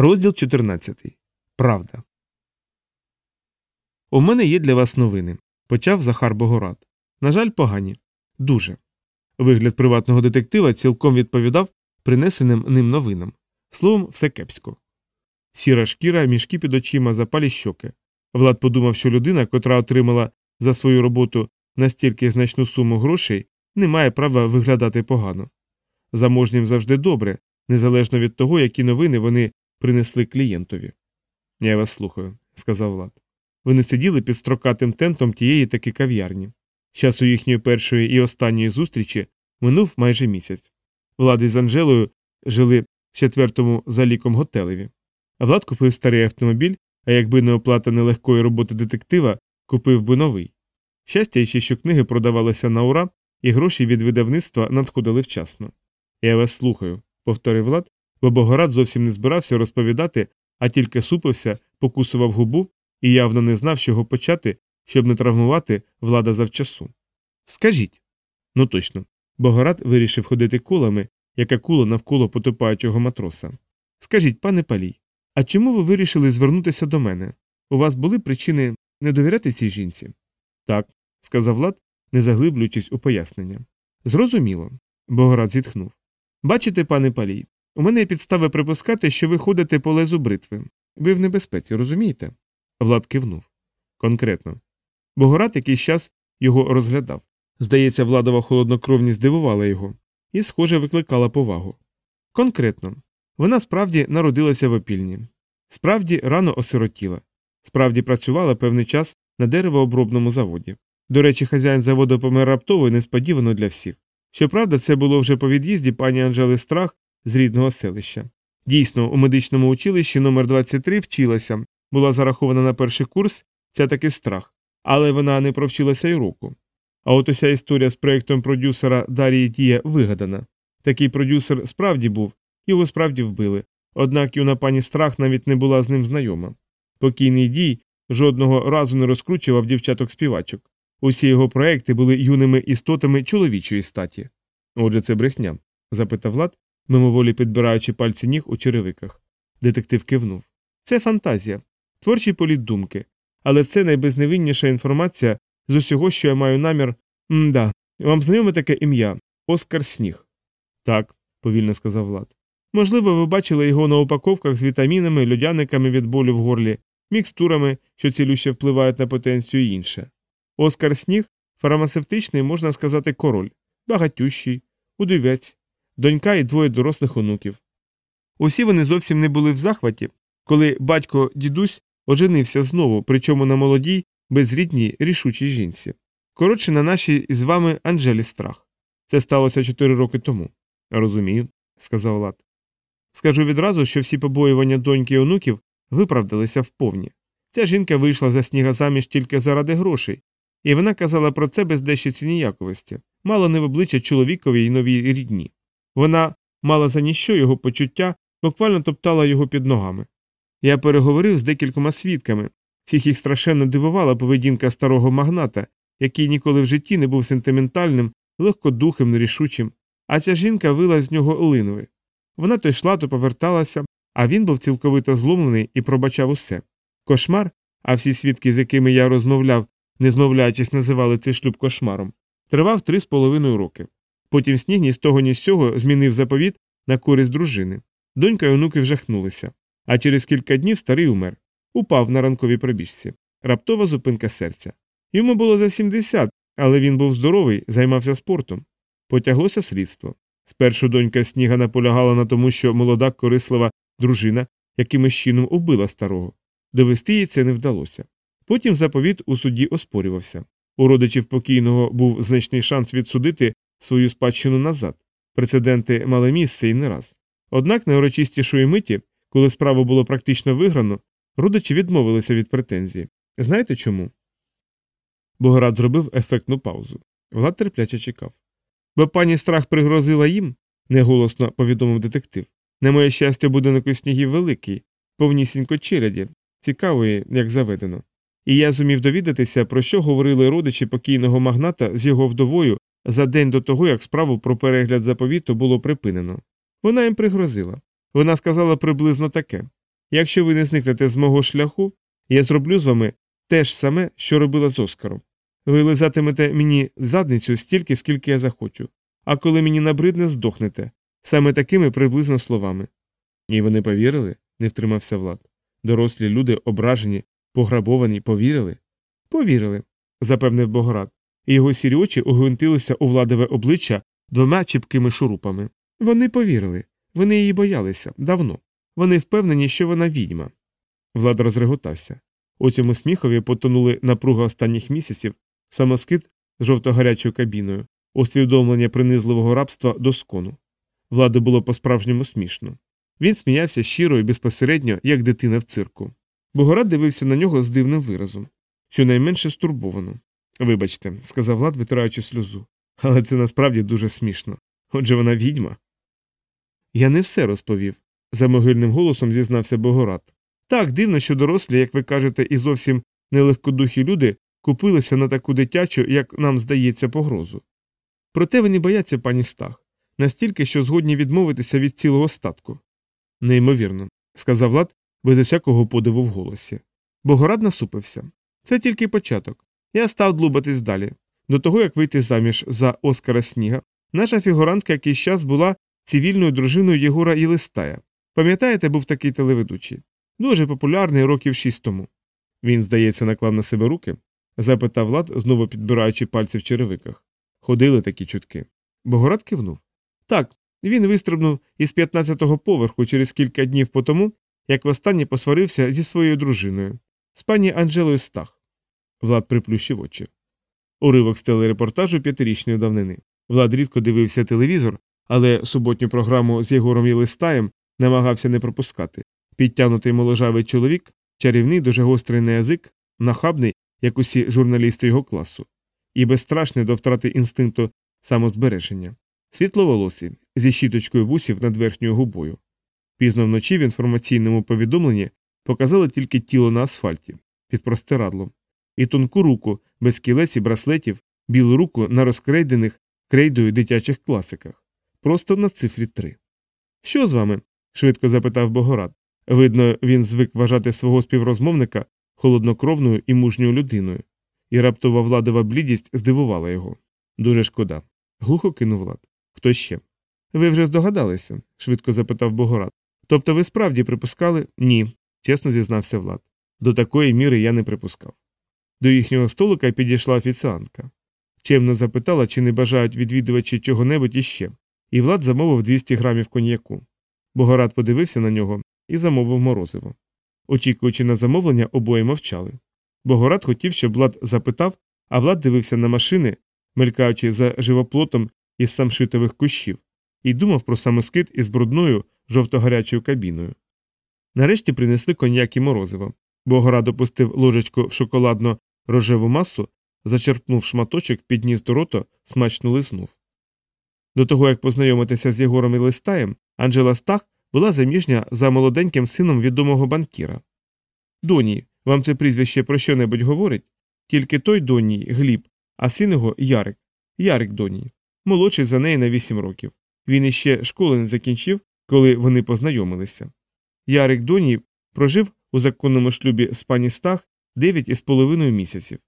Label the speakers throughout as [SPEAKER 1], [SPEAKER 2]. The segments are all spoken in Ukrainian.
[SPEAKER 1] Розділ 14. Правда. У мене є для вас новини. Почав Захар Богорат. На жаль, погані. Дуже. Вигляд приватного детектива цілком відповідав принесеним ним новинам. Словом, все кепсько. Сіра шкіра, мішки під очима, запалі щоки. Влад подумав, що людина, котра отримала за свою роботу настільки значну суму грошей, не має права виглядати погано. Заможнім завжди добре, незалежно від того, які новини вони принесли клієнтові. Я вас слухаю, сказав Влад. Вони сиділи під строкатим тентом тієї таки кав'ярні. Часу їхньої першої і останньої зустрічі минув майже місяць. Влад із Анжелою жили в четвертому за ліком готелеві. Влад купив старий автомобіль, а якби не оплата нелегкої роботи детектива, купив би новий. Щастя, ще що книги продавалися на ура, і гроші від видавництва надходили вчасно. Я вас слухаю, повторив Влад, бо Богорат зовсім не збирався розповідати, а тільки супився, покусував губу і явно не знав, чого почати, щоб не травмувати влада завчасу. Скажіть. Ну точно. Богорат вирішив ходити колами, як акула навколо потопаючого матроса. Скажіть, пане палій, а чому ви вирішили звернутися до мене? У вас були причини не довіряти цій жінці? Так, сказав Влад, не заглиблюючись у пояснення. Зрозуміло. Богорат зітхнув. Бачите, пане палій, у мене є підстави припускати, що ви ходите по лезу бритви. Ви в небезпеці, розумієте? Влад кивнув. Конкретно. Богорат якийсь час його розглядав. Здається, владова холоднокровність здивувала його і, схоже, викликала повагу. Конкретно, вона справді народилася в опільні, справді рано осиротіла, справді працювала певний час на деревообробному заводі. До речі, хазяїн заводу помер раптово і несподівано для всіх. Щоправда, це було вже по від'їзді пані Анжели Страх з рідного селища. Дійсно, у медичному училищі номер 23 вчилася, була зарахована на перший курс, це таки страх, але вона не провчилася й року. А от уся історія з проєктом продюсера Дарії Дія вигадана. Такий продюсер справді був, його справді вбили, однак юна пані страх навіть не була з ним знайома. Покійний дій жодного разу не розкручував дівчаток співачок. Усі його проекти були юними істотами чоловічої статі. Отже, це брехня? запитав Влад, мимоволі підбираючи пальці ніг у черевиках. Детектив кивнув. Це фантазія, творчий політ думки, але це найбезневинніша інформація з усього, що я маю намір. Мда, вам знайоме таке ім'я Оскар Сніг. Так, повільно сказав Влад. Можливо, ви бачили його на упаковках з вітамінами, льодяниками від болю в горлі, мікстурами, що цілюще впливають на потенцію і інше. Оскар Сніг фармацевтичний, можна сказати, король, багатющий, удивець, донька і двоє дорослих онуків. Усі вони зовсім не були в захваті, коли батько дідусь оженився знову, причому на молодій, безрідній, рішучій жінці. Коротше, на нашій з вами Анжелі страх. Це сталося чотири роки тому. Розумію, сказав Лад. Скажу відразу, що всі побоювання доньки і онуків виправдалися вповні. Ця жінка вийшла за сніга заміж тільки заради грошей, і вона казала про це без дещиці ніяковості, мало не в обличчя чоловікові й новій рідні. Вона мала за ніщо його почуття, буквально топтала його під ногами. Я переговорив з декількома свідками, всіх їх страшенно дивувала поведінка старого магната, який ніколи в житті не був сентиментальним, легкодухим, нерішучим, а ця жінка вила з нього линви. Вона то йшла, то поверталася, а він був цілковито зломлений і пробачав усе. Кошмар, а всі свідки, з якими я розмовляв, не змовляючись, називали цей шлюб кошмаром, тривав три з половиною роки. Потім сніг ні з того, ні з цього змінив заповіт на користь дружини. Донька й онуки вжахнулися. А через кілька днів старий умер, упав на ранковій пробіжці. Раптова зупинка серця. Йому було за 70, але він був здоровий, займався спортом. Потяглося слідство. Спершу донька сніга наполягала на тому, що молода корислива дружина якимось чином убила старого. Довести їй це не вдалося. Потім заповіт у суді оспорювався. У родичів покійного був значний шанс відсудити свою спадщину назад. Прецеденти мали місце і не раз. Однак найурочистішої миті, коли справу було практично виграно, родичі відмовилися від претензії. Знаєте чому? Богорад зробив ефектну паузу. Влад терпляче чекав. Бо пані страх пригрозила їм, неголосно повідомив детектив. На моє щастя, будинок у снігів великий, повнісінько челяді, цікавої, як заведено. І я зумів довідатися, про що говорили родичі покійного магната з його вдовою за день до того, як справу про перегляд заповіту було припинено. Вона їм пригрозила. Вона сказала приблизно таке Якщо ви не зникнете з мого шляху, я зроблю з вами те ж саме, що робила з Оскаром. Ви лизатимете мені задницю стільки, скільки я захочу, а коли мені набридне, здохнете, саме такими приблизно словами. І вони повірили, не втримався Влад. Дорослі люди, ображені, пограбовані, повірили? Повірили, запевнив Богорат, і його сірі очі огвинтилися у владове обличчя двома чіпкими шурупами. Вони повірили, вони її боялися давно. Вони впевнені, що вона відьма. Влад розреготався. У цьому сміхові потонули напруга останніх місяців, самоскид з жовто-гарячою кабіною, усвідомлення принизливого рабства до скону. Владу було по-справжньому смішно. Він сміявся щиро і безпосередньо, як дитина в цирку. Богорат дивився на нього з дивним виразом, щонайменше стурбовано. Вибачте, сказав Влад, витираючи сльозу, але це насправді дуже смішно. Отже, вона відьма. Я не все розповів, за могильним голосом зізнався Богорат. Так, дивно, що дорослі, як ви кажете, і зовсім нелегкодухі люди купилися на таку дитячу, як нам здається, погрозу. Проте вони бояться пані Стах, настільки, що згодні відмовитися від цілого статку. Неймовірно, сказав Влад без усякого подиву в голосі. Богорад насупився. Це тільки початок. Я став длубатись далі. До того, як вийти заміж за Оскара Сніга, наша фігурантка якийсь час була цивільною дружиною Єгора Єлистая. Пам'ятаєте, був такий телеведучий? Дуже популярний років шість тому. Він, здається, наклав на себе руки, запитав Влад, знову підбираючи пальці в черевиках. Ходили такі чутки. Богорат кивнув. Так, він вистрибнув із 15-го поверху через кілька днів по тому, як востаннє посварився зі своєю дружиною, з пані Анджелою Стах. Влад приплющив очі. Уривок з телерепортажу п'ятирічної давнини. Влад рідко дивився телевізор, але суботню програму з Єгором Єлистаєм намагався не пропускати. Підтягнутий моложавий чоловік, чарівний, дуже гострий на язик, нахабний, як усі журналісти його класу, і безстрашний до втрати інстинкту самозбереження, світловолосий, зі щіточкою вусів над верхньою губою. Пізно вночі в інформаційному повідомленні показали тільки тіло на асфальті під простирадлом, і тонку руку без кілець і браслетів, білу руку на розкрейдених крейдою дитячих класиках, просто на цифрі три. Що з вами? швидко запитав Богорат. Видно, він звик вважати свого співрозмовника холоднокровною і мужньою людиною, і раптова владова блідість здивувала його. Дуже шкода. Глухо кинув Влад. Хто ще? Ви вже здогадалися? швидко запитав Богорат. Тобто ви справді припускали? Ні, чесно зізнався Влад. До такої міри я не припускав. До їхнього столика підійшла офіціантка. Чемно запитала, чи не бажають відвідувачі чого-небудь іще, і Влад замовив 200 грамів коньяку. Богорат подивився на нього і замовив морозиво. Очікуючи на замовлення, обоє мовчали. Богорат хотів, щоб Влад запитав, а Влад дивився на машини, мелькаючи за живоплотом із самшитових кущів, і думав про самоскид із брудною жовто-гарячою кабіною. Нарешті принесли коньяк і морозиво. Богорат опустив ложечку в шоколадно рожеву масу, зачерпнув шматочок, підніс до рота, смачно лиснув. До того, як познайомитися з Єгором і Листаєм, Анджела Стах була заміжня за молоденьким сином відомого банкіра. Доні, вам це прізвище про що небудь говорить? Тільки той Доній Гліб, а син його Ярик. Ярик Доній. Молодший за неї на вісім років. Він іще школи не закінчив, коли вони познайомилися. Ярик Доній прожив у законному шлюбі з пані Стах дев'ять із половиною місяців.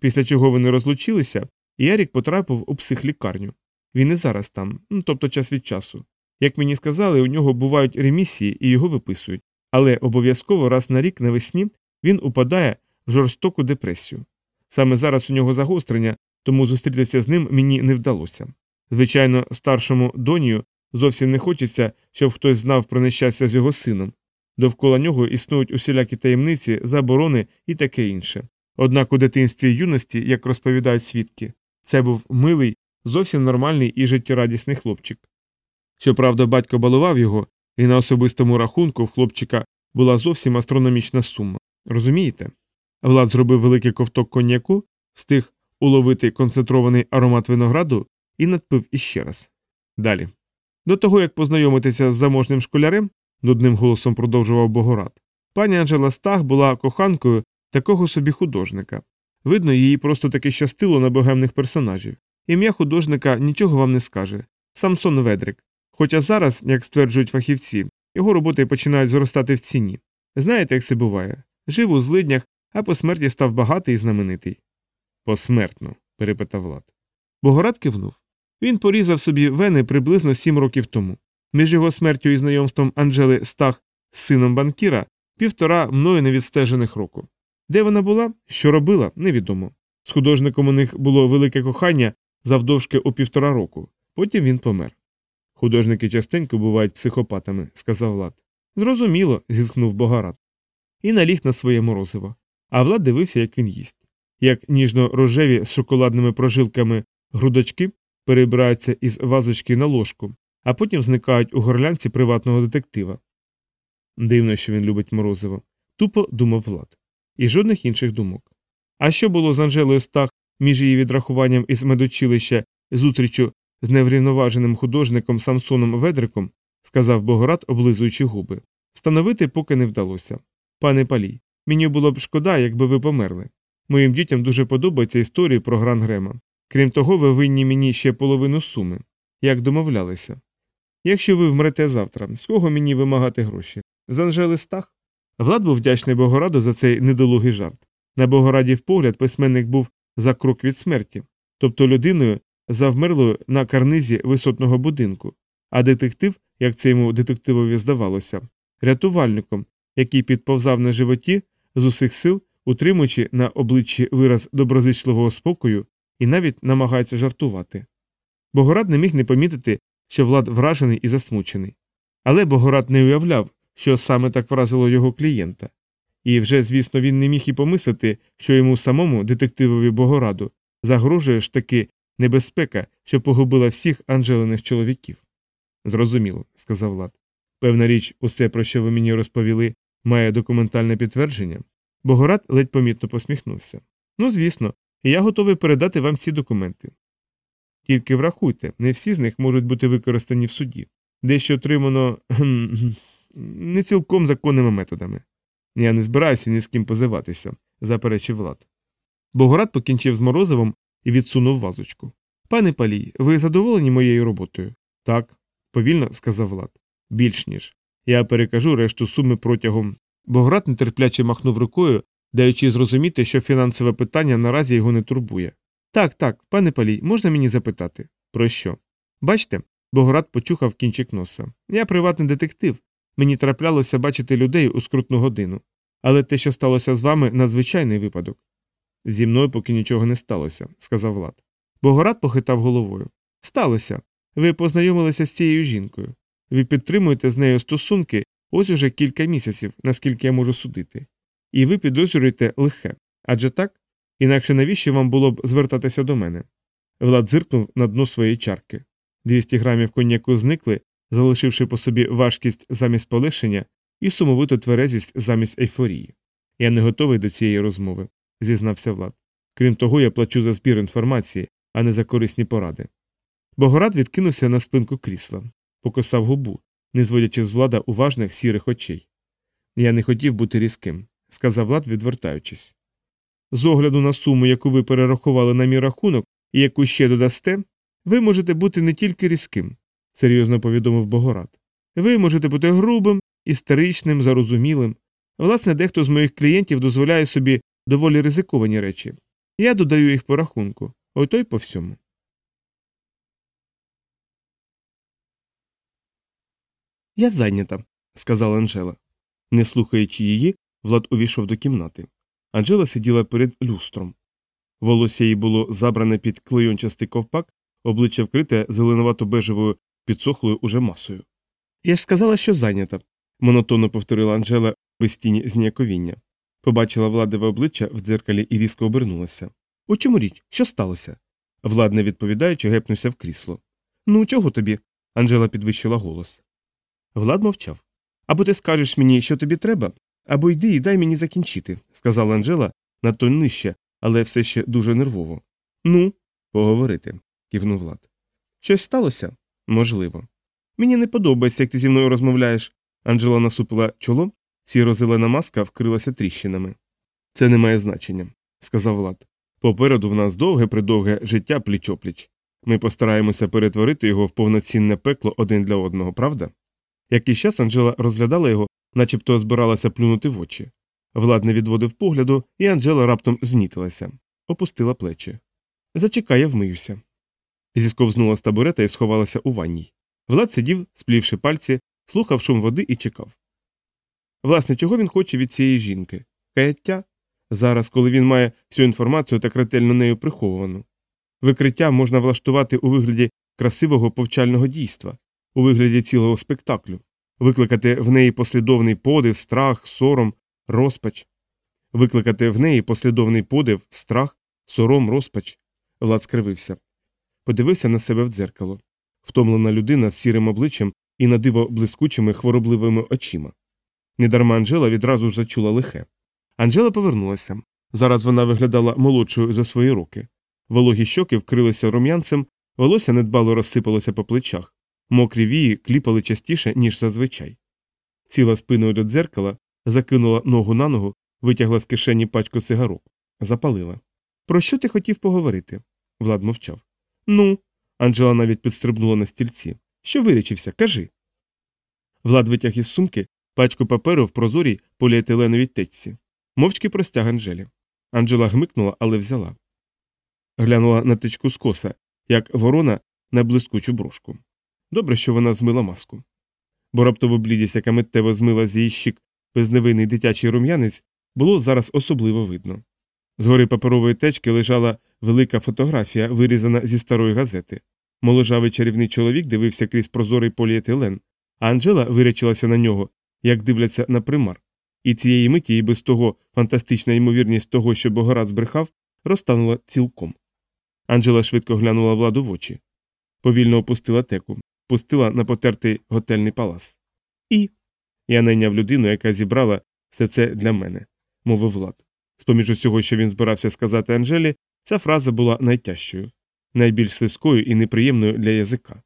[SPEAKER 1] Після чого вони розлучилися, і Ярик потрапив у психлікарню. Він і зараз там, ну, тобто час від часу. Як мені сказали, у нього бувають ремісії і його виписують, але обов'язково раз на рік навесні він упадає в жорстоку депресію. Саме зараз у нього загострення, тому зустрітися з ним мені не вдалося. Звичайно, старшому донію зовсім не хочеться, щоб хтось знав про нещастя з його сином. Довкола нього існують усілякі таємниці, заборони і таке інше. Однак у дитинстві й юності, як розповідають свідки, це був милий, зовсім нормальний і життєрадісний хлопчик. Щоправда, батько балував його, і на особистому рахунку в хлопчика була зовсім астрономічна сума. Розумієте? Влад зробив великий ковток коньяку, встиг уловити концентрований аромат винограду і надпив іще раз. Далі. До того, як познайомитися з заможним школярем, нудним голосом продовжував Богорат, пані Анжела Стах була коханкою такого собі художника. Видно, їй просто таки щастило на богемних персонажів. Ім'я художника нічого вам не скаже. Самсон Ведрик. Хоча зараз, як стверджують фахівці, його роботи починають зростати в ціні. Знаєте, як це буває? Жив у злиднях, а по смерті став багатий і знаменитий. Посмертно, перепитав Влад. Богорат кивнув. Він порізав собі вени приблизно сім років тому. Між його смертю і знайомством Анжели Стах з сином банкіра півтора мною невідстежених року. Де вона була, що робила, невідомо. З художником у них було велике кохання завдовжки у півтора року, потім він помер. Художники частенько бувають психопатами, сказав Влад. Зрозуміло, зітхнув Богорат. І наліг на своє морозиво. А Влад дивився, як він їсть. Як ніжно рожеві з шоколадними прожилками грудочки перебираються із вазочки на ложку, а потім зникають у горлянці приватного детектива. Дивно, що він любить морозиво. Тупо думав Влад. І жодних інших думок. А що було з Анжелою Стах між її відрахуванням із медучилища зустрічю з неврівноваженим художником Самсоном Ведриком, сказав Богорат, облизуючи губи. Встановити поки не вдалося. Пане палій, мені було б шкода, якби ви померли. Моїм дітям дуже подобаються історії про Гран Грема. Крім того, ви винні мені ще половину суми, як домовлялися. Якщо ви вмрете завтра, з кого мені вимагати гроші? З Анжели Стах? Влад був вдячний Богораду за цей недолугий жарт. На Богорадів погляд письменник був за крок від смерті, тобто людиною, завмерлою на карнизі висотного будинку, а детектив, як це йому детективові здавалося, рятувальником, який підповзав на животі з усіх сил, утримуючи на обличчі вираз доброзичливого спокою і навіть намагається жартувати. Богорад не міг не помітити, що Влад вражений і засмучений. Але Богорад не уявляв, що саме так вразило його клієнта. І вже, звісно, він не міг і помислити, що йому самому, детективові Богораду, загрожує ж таки небезпека, що погубила всіх Анжелиних чоловіків. Зрозуміло, сказав Влад. Певна річ, усе, про що ви мені розповіли, має документальне підтвердження. Богорат ледь помітно посміхнувся. Ну, звісно, я готовий передати вам ці документи. Тільки врахуйте, не всі з них можуть бути використані в суді, дещо отримано не цілком законними методами. Я не збираюся ні з ким позиватися, заперечив Влад. Богорат покінчив з морозивом і відсунув вазочку. Пане палій, ви задоволені моєю роботою? Так, повільно сказав Влад. Більш ніж. Я перекажу решту суми протягом. Богорат нетерпляче махнув рукою, даючи зрозуміти, що фінансове питання наразі його не турбує. Так, так, пане палій, можна мені запитати? Про що? Бачите, Богорат почухав кінчик носа. Я приватний детектив. Мені траплялося бачити людей у скрутну годину. Але те, що сталося з вами, надзвичайний випадок. Зі мною поки нічого не сталося, сказав Влад. Богорат похитав головою. Сталося. Ви познайомилися з цією жінкою. Ви підтримуєте з нею стосунки ось уже кілька місяців, наскільки я можу судити. І ви підозрюєте лихе. Адже так? Інакше навіщо вам було б звертатися до мене? Влад зиркнув на дно своєї чарки. 200 грамів коньяку зникли, залишивши по собі важкість замість полегшення і сумовиту тверезість замість ейфорії. Я не готовий до цієї розмови, зізнався Влад. Крім того, я плачу за збір інформації, а не за корисні поради. Богорад відкинувся на спинку крісла, покосав губу, не зводячи з влада уважних сірих очей. Я не хотів бути різким, сказав Влад, відвертаючись. З огляду на суму, яку ви перерахували на мій рахунок і яку ще додасте, ви можете бути не тільки різким, серйозно повідомив Богорат. Ви можете бути грубим, істеричним, зарозумілим. Власне, дехто з моїх клієнтів дозволяє собі доволі ризиковані речі. Я додаю їх по рахунку, ото й по всьому. Я зайнята, сказала Анжела. Не слухаючи її, Влад увійшов до кімнати. Анжела сиділа перед люстром. Волосся їй було забране під клейончастий ковпак, обличчя вкрите зеленувато бежевою підсохлою уже масою. Я ж сказала, що зайнята, монотонно повторила Анжела без тіні зніяковіння. Побачила владове обличчя в дзеркалі і різко обернулася. У чому річ? Що сталося? Влад, не відповідаючи, гепнувся в крісло. Ну, чого тобі? Анжела підвищила голос. Влад мовчав. Або ти скажеш мені, що тобі треба, або йди і дай мені закінчити, сказала Анжела на тон нижче, але все ще дуже нервово. Ну, поговорити, кивнув Влад. Щось сталося? Можливо. Мені не подобається, як ти зі мною розмовляєш. Анжела насупила чоло, сіро-зелена маска вкрилася тріщинами. Це не має значення, сказав Влад. Попереду в нас довге придовге життя пліч-опліч. Ми постараємося перетворити його в повноцінне пекло один для одного, правда? Якийсь час Анжела розглядала його, начебто збиралася плюнути в очі. Влад не відводив погляду, і Анджела раптом знітилася, опустила плечі. Зачекай, я вмиюся. Зісковзнула з табурета і сховалася у ванній. Влад сидів, сплівши пальці, слухав шум води і чекав. Власне, чого він хоче від цієї жінки? Каяття? Зараз, коли він має всю інформацію так ретельно нею приховану. Викриття можна влаштувати у вигляді красивого повчального дійства, у вигляді цілого спектаклю, викликати в неї послідовний подив, страх, сором, розпач, викликати в неї послідовний подив, страх, сором, розпач. Влад скривився. Подивився на себе в дзеркало. Втомлена людина з сірим обличчям і на диво блискучими хворобливими очима. Недарма Анжела відразу ж зачула лихе. Анжела повернулася. Зараз вона виглядала молодшою за свої роки. Вологі щоки вкрилися рум'янцем, волосся недбало розсипалося по плечах, мокрі вії кліпали частіше, ніж зазвичай. Сіла спиною до дзеркала, закинула ногу на ногу, витягла з кишені пачку цигарок, запалила. Про що ти хотів поговорити? Влад мовчав. Ну. Анжела навіть підстрибнула на стільці. Що вирічився, кажи. Влад витяг із сумки пачку паперу в прозорій поліетиленовій течці. Мовчки простяг Анжелі. Анжела гмикнула, але взяла. Глянула на тичку скоса, як ворона на блискучу брошку. Добре, що вона змила маску. Бо раптово блідість, яка миттєво змила з її щік безневинний дитячий рум'янець, було зараз особливо видно. Згори паперової течки лежала велика фотографія, вирізана зі старої газети. Моложавий чарівний чоловік дивився крізь прозорий поліетилен, а Анжела вирячилася на нього, як дивляться на примар. І цієї миті і без того фантастична ймовірність того, що Богорат збрехав, розтанула цілком. Анджела швидко глянула владу в очі. Повільно опустила теку, пустила на потертий готельний палас. І. Я найняв людину, яка зібрала все це для мене, мовив Влад. З поміж усього, що він збирався сказати Анжелі, ця фраза була найтяжчою, найбільш слизькою і неприємною для язика.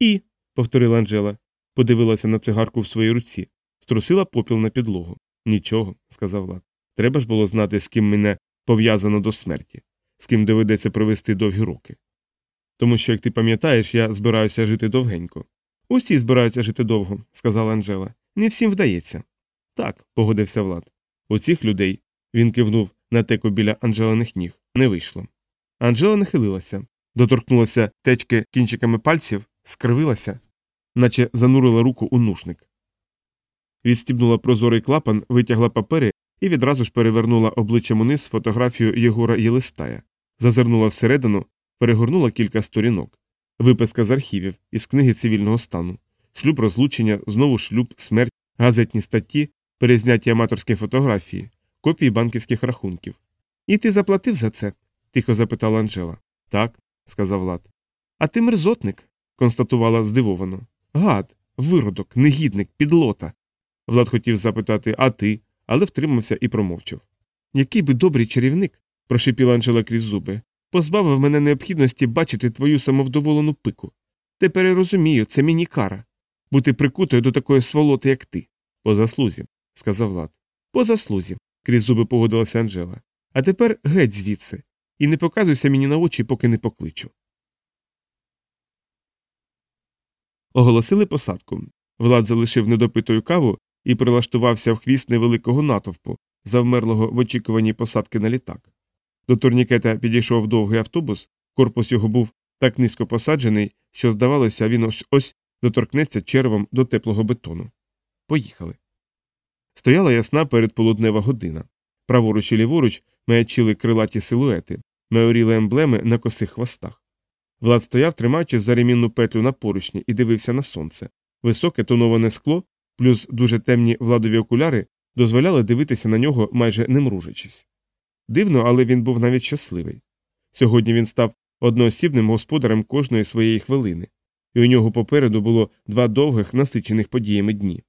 [SPEAKER 1] І. повторила Анжела, подивилася на цигарку в своїй руці, струсила попіл на підлогу. Нічого, сказав Влад. Треба ж було знати, з ким мене пов'язано до смерті, з ким доведеться провести довгі роки. Тому що, як ти пам'ятаєш, я збираюся жити довгенько. Усі збираються жити довго, сказала Анжела. Не всім вдається. Так, погодився Влад. У цих людей він кивнув на теку біля Анжелиних ніг. Не вийшло. Анжела нахилилася, доторкнулася течки кінчиками пальців, скривилася, наче занурила руку у нушник. Відстібнула прозорий клапан, витягла папери і відразу ж перевернула обличчям униз фотографію Єгора Єлистая, зазирнула всередину, перегорнула кілька сторінок, виписка з архівів із книги цивільного стану, шлюб розлучення, знову шлюб, смерть, газетні статті, перезняті аматорські фотографії, копії банківських рахунків. І ти заплатив за це? тихо запитала Анжела. Так, сказав Влад. А ти мерзотник, констатувала здивовано. Гад, виродок, негідник, підлота. Влад хотів запитати, а ти, але втримався і промовчав. Який би добрий чарівник, прошипіла Анжела крізь зуби, позбавив мене необхідності бачити твою самовдоволену пику. Тепер я розумію, це мені кара бути прикутою до такої сволоти, як ти. По заслузі, сказав Влад. По заслузі, крізь зуби погодилася Анжела. А тепер геть звідси, і не показуйся мені на очі, поки не покличу. Оголосили посадку. Влад залишив недопитою каву і прилаштувався в хвіст невеликого натовпу, завмерлого в очікуванні посадки на літак. До турнікета підійшов довгий автобус, корпус його був так низько посаджений, що, здавалося, він ось ось доторкнеться червом до теплого бетону. Поїхали. Стояла ясна передполуднева година. Праворуч і ліворуч маячили крилаті силуети, майоріли емблеми на косих хвостах. Влад стояв, тримаючи за ремінну петлю на поручні, і дивився на сонце. Високе тоноване скло, плюс дуже темні владові окуляри дозволяли дивитися на нього, майже не мружачись. Дивно, але він був навіть щасливий. Сьогодні він став одноосібним господарем кожної своєї хвилини, і у нього попереду було два довгих, насичених подіями дні.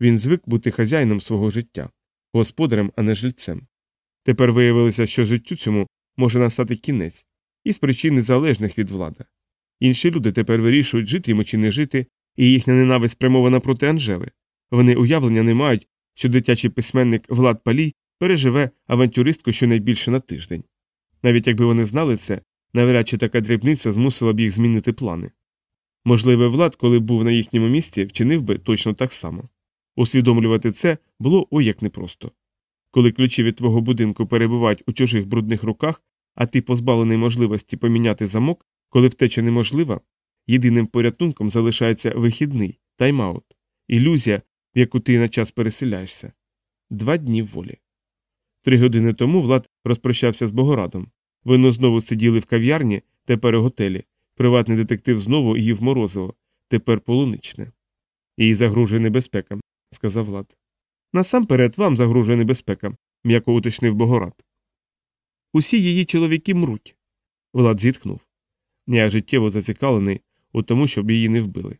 [SPEAKER 1] Він звик бути хазяїном свого життя, господарем, а не жильцем. Тепер виявилося, що життю цьому може настати кінець, із причин незалежних від влади. Інші люди тепер вирішують, жити йому чи не жити, і їхня ненависть спрямована проти Анжели. Вони уявлення не мають, що дитячий письменник Влад Палій переживе авантюристку щонайбільше на тиждень. Навіть якби вони знали це, навряд чи така дрібниця змусила б їх змінити плани. Можливо, Влад, коли був на їхньому місці, вчинив би точно так само. Усвідомлювати це було ой як непросто. Коли ключі від твого будинку перебувають у чужих брудних руках, а ти позбавлений можливості поміняти замок, коли втеча неможлива, єдиним порятунком залишається вихідний, тайм-аут, ілюзія, в яку ти на час переселяєшся. Два дні волі. Три години тому Влад розпрощався з Богорадом. Вони знову сиділи в кав'ярні, тепер у готелі. Приватний детектив знову їв морозиво, тепер полуничне. Їй загрожує небезпека, сказав Влад. Насамперед вам загрожує небезпека, м'яко уточнив Богорад. Усі її чоловіки мруть. Влад зітхнув. Я життєво зацікавлений у тому, щоб її не вбили.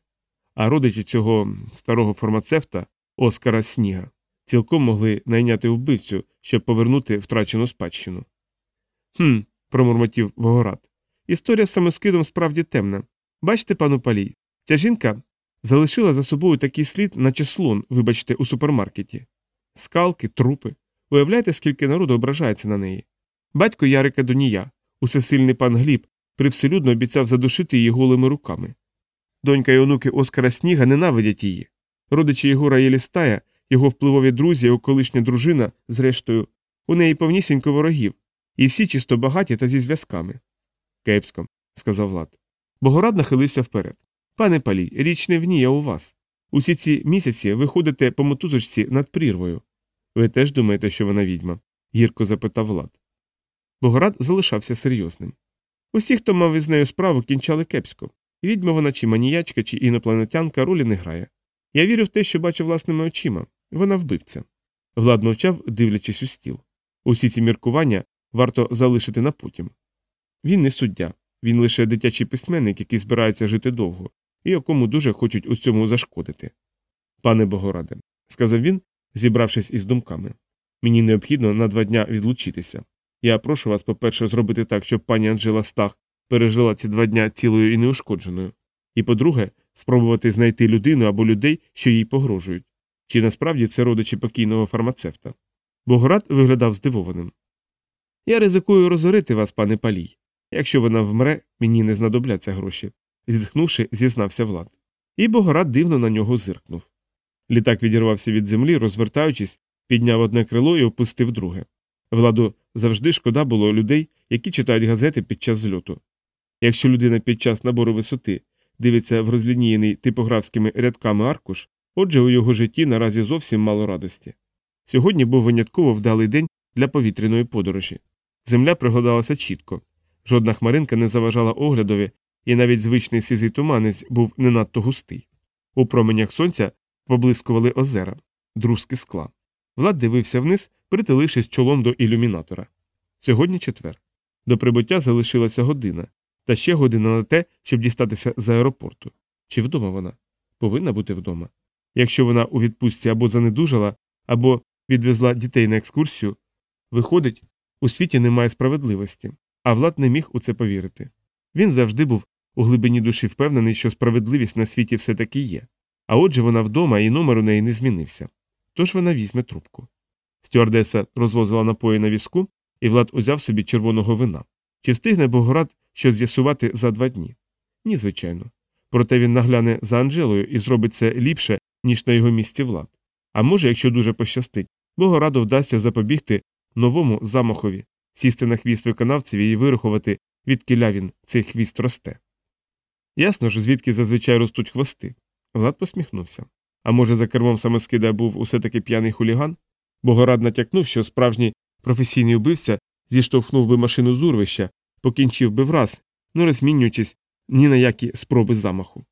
[SPEAKER 1] А родичі цього старого фармацевта Оскара Сніга цілком могли найняти вбивцю, щоб повернути втрачену спадщину. Хм, промурмотів Богорад. Історія з самоскидом справді темна. Бачите, пану палій, ця жінка залишила за собою такий слід, наче слон, вибачте, у супермаркеті. Скалки, трупи. Уявляєте, скільки народу ображається на неї. Батько Ярика Донія, усесильний пан Гліб, привселюдно обіцяв задушити її голими руками. Донька і онуки Оскара Сніга ненавидять її. Родичі Єгора Єлістая, його впливові друзі, його колишня дружина, зрештою, у неї повнісінько ворогів, і всі чисто багаті та зі зв'язками. Кепсько, сказав Влад. Богорад нахилився вперед. Пане палій, річ не в ній, а у вас. Усі ці місяці ви ходите по мотузочці над прірвою. Ви теж думаєте, що вона відьма? гірко запитав Влад. Богорад залишався серйозним. Усі, хто мав із нею справу, кінчали кепсько. Відьма вона чи маніячка, чи інопланетянка ролі не грає. Я вірю в те, що бачу власними очима. Вона вбивця. Влад мовчав, дивлячись у стіл. Усі ці міркування варто залишити на потім. Він не суддя, він лише дитячий письменник, який збирається жити довго, і якому дуже хочуть у цьому зашкодити. Пане Богораде, сказав він, зібравшись із думками. Мені необхідно на два дня відлучитися. Я прошу вас, по-перше, зробити так, щоб пані Анжела Стах пережила ці два дня цілою і неушкодженою. І по-друге, спробувати знайти людину або людей, що їй погрожують. Чи насправді це родичі покійного фармацевта? Богорад виглядав здивованим. Я ризикую розорити вас, пане палій. Якщо вона вмре, мені не знадобляться гроші, зітхнувши, зізнався Влад. І Богорад дивно на нього зиркнув. Літак відірвався від землі, розвертаючись, підняв одне крило і опустив друге. Владу завжди шкода було людей, які читають газети під час зльоту. Якщо людина під час набору висоти дивиться в розлінійний типографськими рядками аркуш, отже у його житті наразі зовсім мало радості. Сьогодні був винятково вдалий день для повітряної подорожі. Земля пригладалася чітко, жодна хмаринка не заважала оглядові, і навіть звичний сизий туманець був не надто густий. У променях сонця поблискували озера, друзки скла. Влад дивився вниз, притулившись чолом до ілюмінатора. Сьогодні четвер. До прибуття залишилася година, та ще година на те, щоб дістатися з аеропорту. Чи вдома вона? Повинна бути вдома. Якщо вона у відпустці або занедужала, або відвезла дітей на екскурсію, виходить, у світі немає справедливості, а Влад не міг у це повірити. Він завжди був у глибині душі впевнений, що справедливість на світі все таки є. А отже вона вдома і номер у неї не змінився. Тож вона візьме трубку. Стюардеса розвозила напої на візку, і Влад узяв собі червоного вина. Чи встигне Богорад щось з'ясувати за два дні? Ні, звичайно. Проте він нагляне за Анжелою і зробить це ліпше, ніж на його місці влад. А може, якщо дуже пощастить, Богораду вдасться запобігти новому замахові, сісти на хвіст виконавцеві і вирахувати, відкиля він цей хвіст росте. Ясно ж, звідки зазвичай ростуть хвости. Влад посміхнувся. А може, за кермом самоскида був усе таки п'яний хуліган? Богорад натякнув, що справжній професійний убивця зіштовхнув би машину з урвища, покінчив би враз, не розмінюючись ні на які спроби замаху.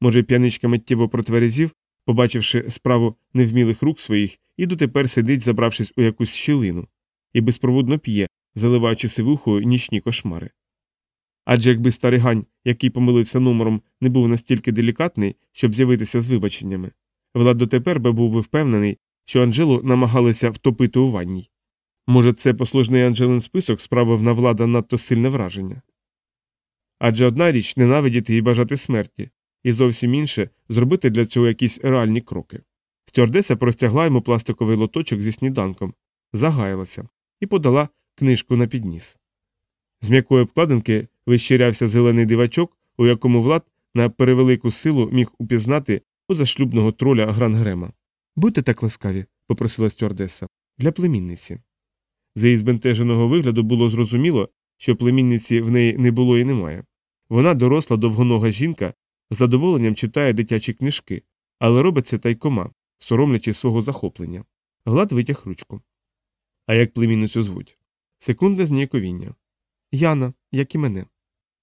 [SPEAKER 1] Може, п'яничка миттєво протверезів, побачивши справу невмілих рук своїх, і дотепер сидить, забравшись у якусь щілину, і безпроводно п'є, заливаючи сивухою нічні кошмари. Адже якби старий гань, який помилився номером, не був настільки делікатний, щоб з'явитися з вибаченнями, Влад дотепер би був би впевнений, що Анжелу намагалися втопити у ванній. Може, це послужний Анджелин список справив на влада надто сильне враження. Адже одна річ ненавидіти і бажати смерті, і зовсім інше зробити для цього якісь реальні кроки. Стюардеса простягла йому пластиковий лоточок зі сніданком, загаялася і подала книжку на підніс. З м'якої обкладинки вищирявся зелений дивачок, у якому влад на перевелику силу міг упізнати позашлюбного троля Грангрема. Будьте так ласкаві, попросила стюардеса, для племінниці. З її збентеженого вигляду було зрозуміло, що племінниці в неї не було і немає. Вона доросла довгонога жінка, задоволенням читає дитячі книжки, але робить це тайкома, соромлячи свого захоплення. Глад витяг ручку. А як племінницю звуть? Секундне зніяковіння. Яна, як і мене.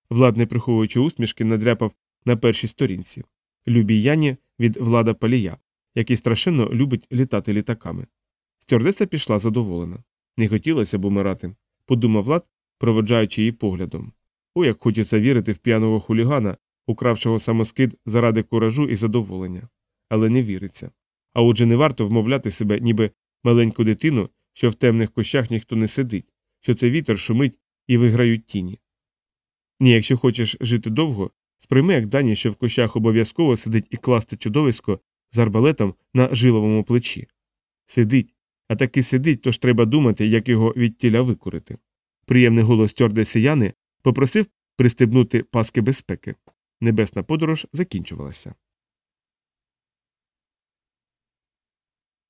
[SPEAKER 1] Влад, не приховуючи усмішки, надряпав на першій сторінці. Любій Яні від влада Палія, який страшенно любить літати літаками. Стюардеса пішла задоволена. Не хотілося б умирати, подумав Влад, проведжаючи її поглядом. О, як хочеться вірити в п'яного хулігана, укравшого самоскид заради куражу і задоволення. Але не віриться. А отже, не варто вмовляти себе, ніби маленьку дитину, що в темних кущах ніхто не сидить, що це вітер шумить і виграють тіні. Ні, якщо хочеш жити довго, сприйми як дані, що в кущах обов'язково сидить і класти чудовисько з арбалетом на жиловому плечі. Сидить, а таки сидить, тож треба думати, як його від тіля викурити. Приємний голос стюардеси Яни попросив пристебнути паски безпеки. Небесна подорож закінчувалася.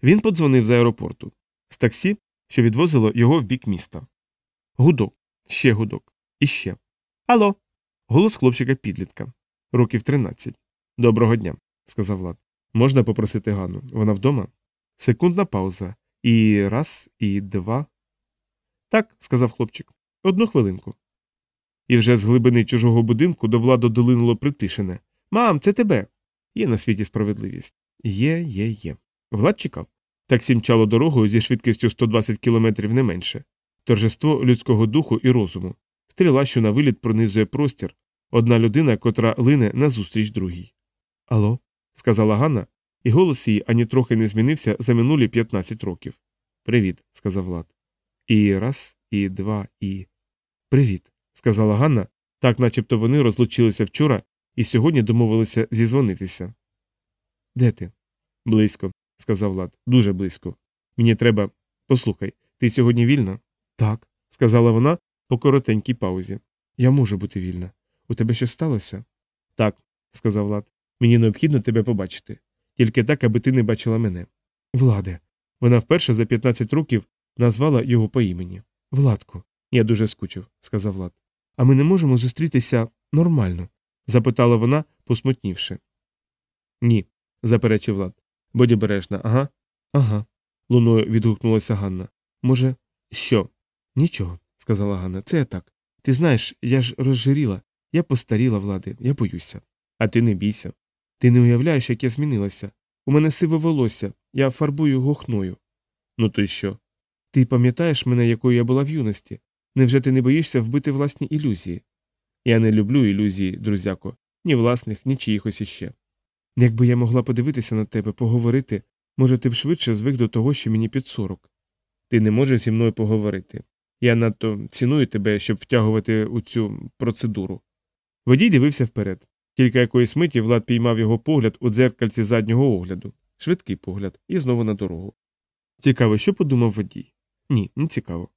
[SPEAKER 1] Він подзвонив з аеропорту з таксі, що відвозило його в бік міста. Гудок, ще гудок, і ще. Алло. Голос хлопчика підлітка. Років тринадцять. Доброго дня, сказав Влад. Можна попросити Ганну? Вона вдома? Секундна пауза. І раз, і два. Так, сказав хлопчик. Одну хвилинку. І вже з глибини чужого будинку до владу долинуло притишене. Мам, це тебе. Є на світі справедливість. Є, є, є. Влад чекав. Таксі мчало дорогою зі швидкістю 120 км не менше. Торжество людського духу і розуму. Стріла, що на виліт пронизує простір. Одна людина, котра лине назустріч другій. Алло, сказала Ганна, і голос її ані трохи не змінився за минулі 15 років. Привіт, сказав Влад. І раз, і два, і. Привіт, сказала Ганна, так начебто вони розлучилися вчора і сьогодні домовилися зізвонитися. Де ти? Близько, сказав Влад. Дуже близько. Мені треба. Послухай, ти сьогодні вільна? Так, сказала вона по коротенькій паузі. Я можу бути вільна. У тебе щось сталося? Так, сказав Влад. Мені необхідно тебе побачити. Тільки так, аби ти не бачила мене. Владе. Вона вперше за 15 років назвала його по імені. Владко, я дуже скучив, сказав Влад. А ми не можемо зустрітися нормально? запитала вона, посмутнівши. Ні, заперечив Влад. Будь обережна, ага? Ага. луною відгукнулася Ганна. Може, що? Нічого, сказала Ганна. Це я так. Ти знаєш, я ж розжиріла, я постаріла, влади, я боюся. А ти не бійся. Ти не уявляєш, як я змінилася. У мене сиве волосся, я фарбую його хною. Ну то й що? Ти пам'ятаєш мене, якою я була в юності? Невже ти не боїшся вбити власні ілюзії? Я не люблю ілюзії, друзяко, ні власних, ні чиїхось іще. Якби я могла подивитися на тебе, поговорити, може, ти б швидше звик до того, що мені під сорок. Ти не можеш зі мною поговорити. Я надто ціную тебе, щоб втягувати у цю процедуру. Водій дивився вперед. Кілька якоїсь миті Влад піймав його погляд у дзеркальці заднього огляду, швидкий погляд, і знову на дорогу. Цікаво, що подумав водій? Ні, не цікаво.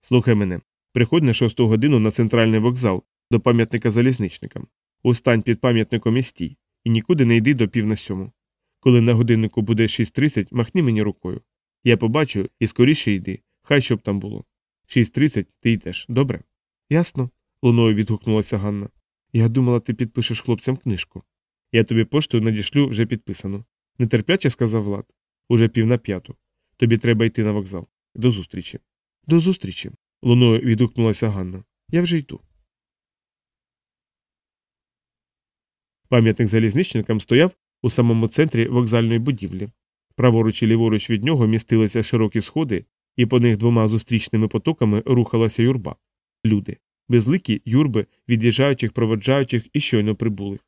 [SPEAKER 1] Слухай мене. Приходь на шосту годину на центральний вокзал до пам'ятника залізничникам. Устань під пам'ятником і стій, і нікуди не йди до пів на сьому. Коли на годиннику буде 6.30, махни мені рукою. Я побачу і скоріше йди, хай щоб там було. 6.30 ти йдеш, добре? Ясно, луною відгукнулася Ганна. Я думала, ти підпишеш хлопцям книжку. Я тобі поштою надішлю вже підписану. Нетерпляче сказав Влад. Уже пів на п'яту. Тобі треба йти на вокзал. До зустрічі. До зустрічі. Луною відгукнулася Ганна. Я вже йду. Пам'ятник залізничникам стояв у самому центрі вокзальної будівлі. Праворуч і ліворуч від нього містилися широкі сходи, і по них двома зустрічними потоками рухалася юрба. Люди, безликі юрби від'їжджаючих, проводжаючих і щойно прибулих.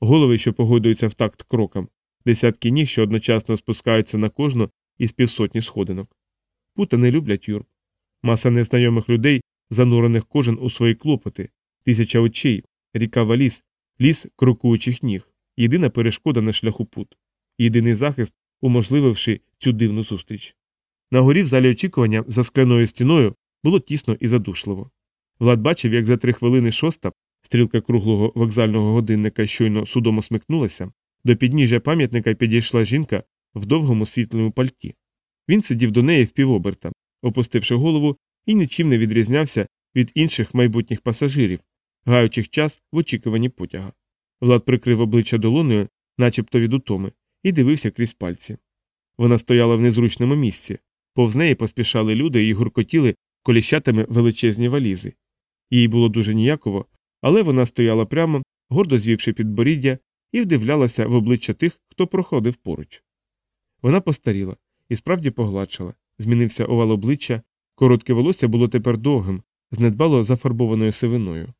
[SPEAKER 1] Голови, що погодуються в такт крокам, десятки ніг, що одночасно спускаються на кожну із півсотні сходинок. Пута не люблять юрб. Маса незнайомих людей, занурених кожен у свої клопоти, тисяча очей, ріка валіз, ліс крокуючих ніг, єдина перешкода на шляху пут, єдиний захист, уможлививши цю дивну зустріч. На горі в залі очікування за скляною стіною було тісно і задушливо. Влад бачив, як за три хвилини шоста стрілка круглого вокзального годинника щойно судомо смикнулася, до підніжжя пам'ятника підійшла жінка в довгому світлому пальті. Він сидів до неї впівоберта, опустивши голову, і нічим не відрізнявся від інших майбутніх пасажирів, гаючих час в очікуванні потяга. Влад прикрив обличчя долоною, начебто від утоми, і дивився крізь пальці. Вона стояла в незручному місці, повз неї поспішали люди і гуркотіли коліщатами величезні валізи. Їй було дуже ніяково, але вона стояла прямо, гордо звівши підборіддя, і вдивлялася в обличчя тих, хто проходив поруч. Вона постаріла і справді погладшала, змінився овал обличчя, коротке волосся було тепер довгим, з недбало зафарбованою сивиною.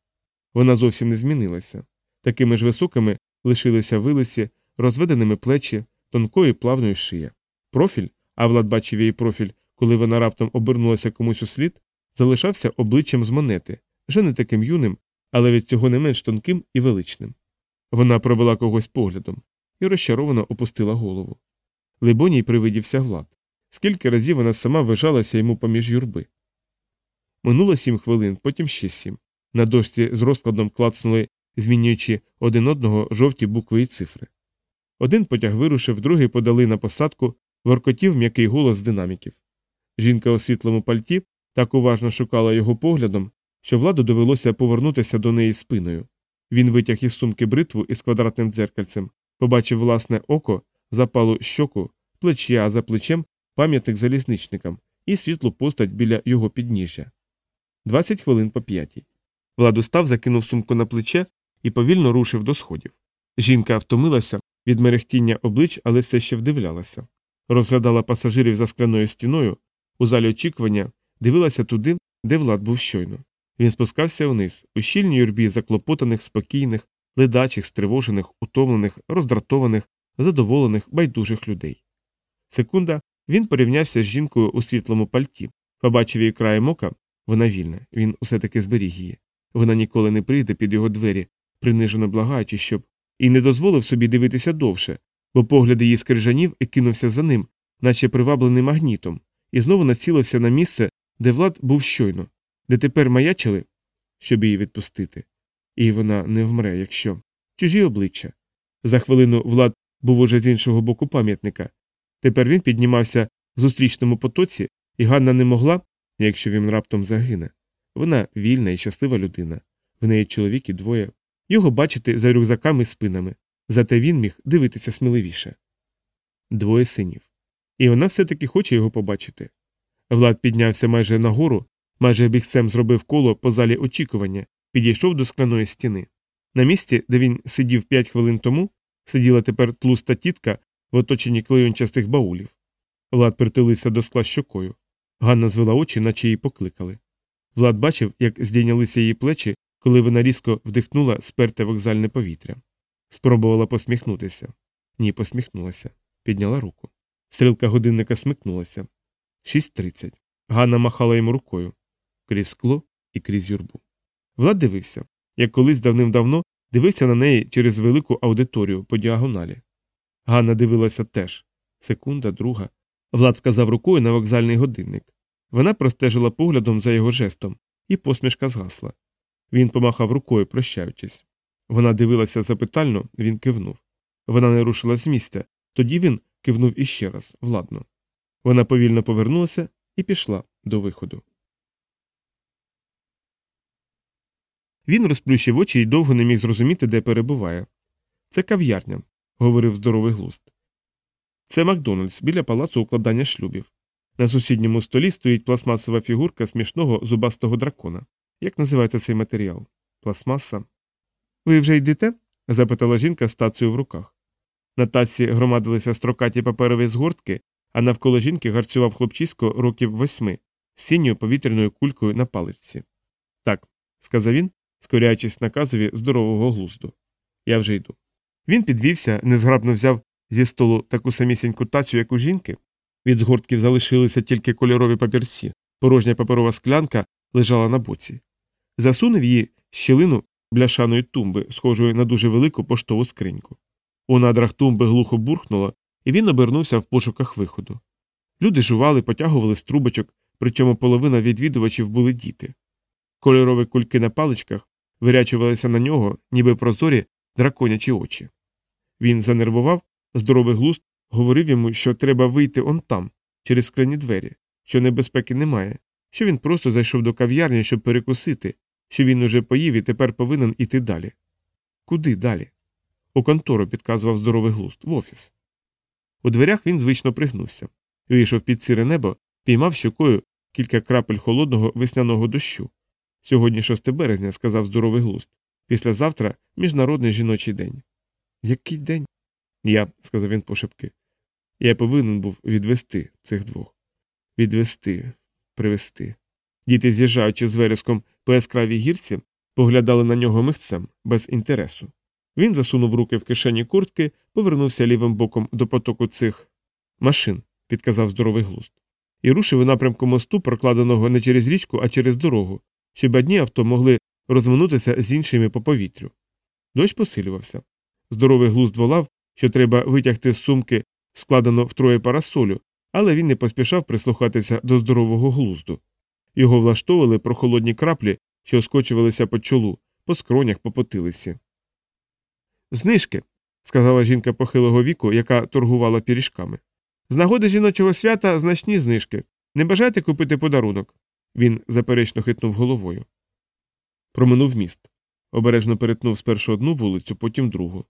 [SPEAKER 1] Вона зовсім не змінилася. Такими ж високими лишилися вилиці, розведеними плечі, тонкою плавною шия. Профіль, а Влад бачив її профіль, коли вона раптом обернулася комусь у слід, залишався обличчям з монети, вже не таким юним, але від цього не менш тонким і величним. Вона провела когось поглядом і розчаровано опустила голову. Либоній привидівся Влад. Скільки разів вона сама вижалася йому поміж юрби. Минуло сім хвилин, потім ще сім. На дошці з розкладом клацнули, змінюючи один одного жовті букви і цифри. Один потяг вирушив, другий подали на посадку, воркотів м'який голос з динаміків. Жінка у світлому пальті так уважно шукала його поглядом, що владу довелося повернутися до неї спиною. Він витяг із сумки бритву із квадратним дзеркальцем, побачив власне око, запалу щоку, плечі, а за плечем пам'ятник залізничникам і світлу постать біля його підніжжя. Двадцять хвилин по п'ятій. Влад устав, закинув сумку на плече і повільно рушив до сходів. Жінка втомилася від мерехтіння облич, але все ще вдивлялася. Розглядала пасажирів за скляною стіною, у залі очікування, дивилася туди, де Влад був щойно. Він спускався вниз, у щільній юрбі заклопотаних, спокійних, ледачих, стривожених, утомлених, роздратованих, задоволених, байдужих людей. Секунда він порівнявся з жінкою у світлому пальті, побачив її краєм ока, вона вільна, він усе таки зберіг її. Вона ніколи не прийде під його двері, принижено благаючи, щоб і не дозволив собі дивитися довше, бо погляд її скрижанів і кинувся за ним, наче приваблений магнітом, і знову націлився на місце, де Влад був щойно, де тепер маячили, щоб її відпустити. І вона не вмре, якщо чужі обличчя. За хвилину Влад був уже з іншого боку пам'ятника. Тепер він піднімався в зустрічному потоці, і Ганна не могла, якщо він раптом загине. Вона вільна і щаслива людина, в неї чоловік і двоє, його бачити за рюкзаками і спинами, зате він міг дивитися сміливіше. Двоє синів. І вона все таки хоче його побачити. Влад піднявся майже нагору, майже бігцем зробив коло по залі очікування, підійшов до скляної стіни. На місці, де він сидів п'ять хвилин тому, сиділа тепер тлуста тітка в оточенні клейончастих баулів. Влад притулився до скла щокою. Ганна звела очі, наче її покликали. Влад бачив, як здійнялися її плечі, коли вона різко вдихнула сперте вокзальне повітря. Спробувала посміхнутися. Ні, посміхнулася. Підняла руку. Стрілка годинника смикнулася. Шість тридцять. Ганна махала йому рукою крізь скло і крізь юрбу. Влад дивився, як колись давним-давно дивився на неї через велику аудиторію по діагоналі. Ганна дивилася теж. Секунда, друга. Влад вказав рукою на вокзальний годинник. Вона простежила поглядом за його жестом, і посмішка згасла. Він помахав рукою, прощаючись. Вона дивилася запитально, він кивнув. Вона не рушила з місця, тоді він кивнув іще раз, владно. Вона повільно повернулася і пішла до виходу. Він розплющив очі і довго не міг зрозуміти, де перебуває. Це кав'ярня, говорив здоровий глуст. Це Макдональдс біля палацу укладання шлюбів. На сусідньому столі стоїть пластмасова фігурка смішного зубастого дракона. Як називається цей матеріал? Пластмаса. Ви вже йдете? запитала жінка з тацею в руках. На таці громадилися строкаті паперові згортки, а навколо жінки гарцював хлопчисько років восьми з синьою повітряною кулькою на паличці. Так, сказав він, скоряючись наказові здорового глузду. Я вже йду. Він підвівся, незграбно взяв зі столу таку самісіньку тацю, як у жінки. Від згортків залишилися тільки кольорові папірці, порожня паперова склянка лежала на боці. Засунув її щілину бляшаної тумби, схожої на дуже велику поштову скриньку. У надрах тумби глухо бурхнуло, і він обернувся в пошуках виходу. Люди жували, потягували з трубочок, причому половина відвідувачів були діти. Кольорові кульки на паличках вирячувалися на нього, ніби прозорі драконячі очі. Він занервував, здоровий глузд говорив йому, що треба вийти он там, через скляні двері, що небезпеки немає, що він просто зайшов до кав'ярні, щоб перекусити, що він уже поїв і тепер повинен іти далі. Куди далі? У контору підказував здоровий глуст, в офіс. У дверях він звично пригнувся. Вийшов під сіре небо, піймав щокою кілька крапель холодного весняного дощу. Сьогодні 6 березня, сказав здоровий глуст. Післязавтра міжнародний жіночий день. Який день? Я, сказав він пошепки. Я повинен був відвести цих двох. Відвести, привести. Діти, з'їжджаючи з вереском по яскравій гірці, поглядали на нього михцем, без інтересу. Він засунув руки в кишені куртки, повернувся лівим боком до потоку цих машин, підказав здоровий глузд, і рушив у напрямку мосту, прокладеного не через річку, а через дорогу, щоб одні авто могли розминутися з іншими по повітрю. Дощ посилювався. Здоровий глузд волав, що треба витягти з сумки, складено втроє парасолю, але він не поспішав прислухатися до здорового глузду. Його влаштовували прохолодні краплі, що оскочувалися по чолу, по скронях, по потилиці. Знижки, сказала жінка похилого віку, яка торгувала піріжками. З нагоди жіночого свята значні знижки. Не бажаєте купити подарунок? Він заперечно хитнув головою. Проминув міст. Обережно перетнув спершу одну вулицю, потім другу.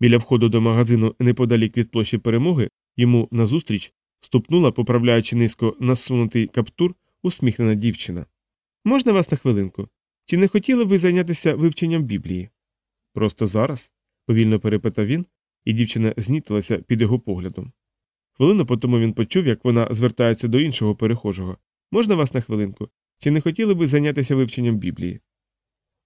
[SPEAKER 1] Біля входу до магазину неподалік від площі перемоги йому назустріч ступнула, поправляючи низько насунутий каптур, усміхнена дівчина. Можна вас на хвилинку? Чи не хотіли ви зайнятися вивченням Біблії? Просто зараз? повільно перепитав він, і дівчина знітилася під його поглядом. Хвилину потому він почув, як вона звертається до іншого перехожого. Можна вас на хвилинку? Чи не хотіли би зайнятися вивченням Біблії?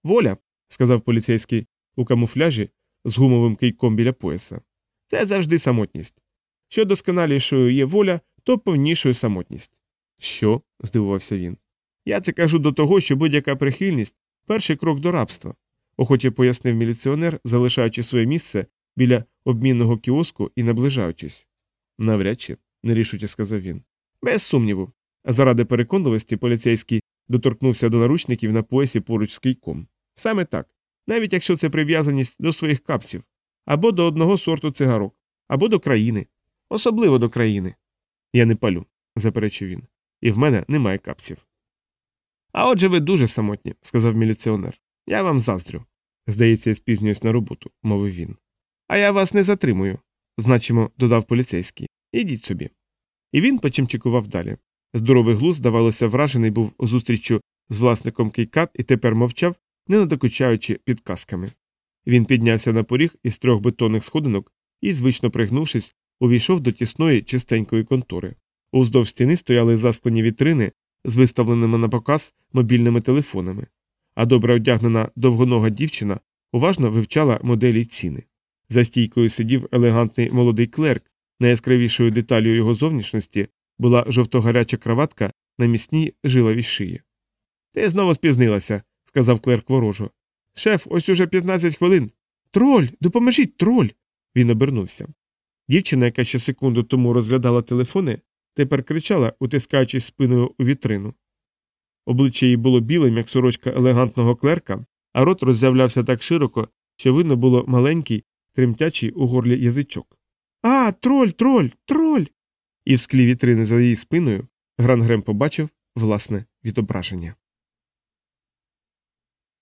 [SPEAKER 1] Воля, сказав поліцейський у камуфляжі з гумовим кийком біля пояса. Це завжди самотність. Що досконалішою є воля, то повнішою самотність. Що? здивувався він. Я це кажу до того, що будь-яка прихильність перший крок до рабства, охоче пояснив міліціонер, залишаючи своє місце біля обмінного кіоску і наближаючись. Навряд чи, нерішуче сказав він. Без сумніву. Заради переконливості поліцейський доторкнувся до наручників на поясі поруч з кийком. Саме так, навіть якщо це прив'язаність до своїх капсів, або до одного сорту цигарок, або до країни, особливо до країни. Я не палю, заперечив він, і в мене немає капсів. А отже, ви дуже самотні, сказав міліціонер. Я вам заздрю. Здається, я спізнююсь на роботу, мовив він. А я вас не затримую, значимо, додав поліцейський. Ідіть собі. І він почимчикував далі. Здоровий глуз, здавалося, вражений був зустріччю з власником кейкат і тепер мовчав, не надокучаючи підказками. Він піднявся на поріг із трьох бетонних сходинок і, звично пригнувшись, увійшов до тісної чистенької контори. Уздовж стіни стояли засклені вітрини з виставленими на показ мобільними телефонами, а добре одягнена довгонога дівчина уважно вивчала моделі ціни. За стійкою сидів елегантний молодий клерк, найяскравішою деталлю його зовнішності була жовтогаряча краватка на міцній жиловій шиї. Ти знову спізнилася, сказав клерк ворожо. Шеф, ось уже 15 хвилин. Троль, допоможіть, троль. Він обернувся. Дівчина, яка ще секунду тому розглядала телефони, тепер кричала, утискаючись спиною у вітрину. Обличчя її було білим, як сорочка елегантного клерка, а рот роззявлявся так широко, що видно було маленький, тремтячий у горлі язичок. А, троль, троль, троль. І в склі вітрини за її спиною Грангрем побачив власне відображення.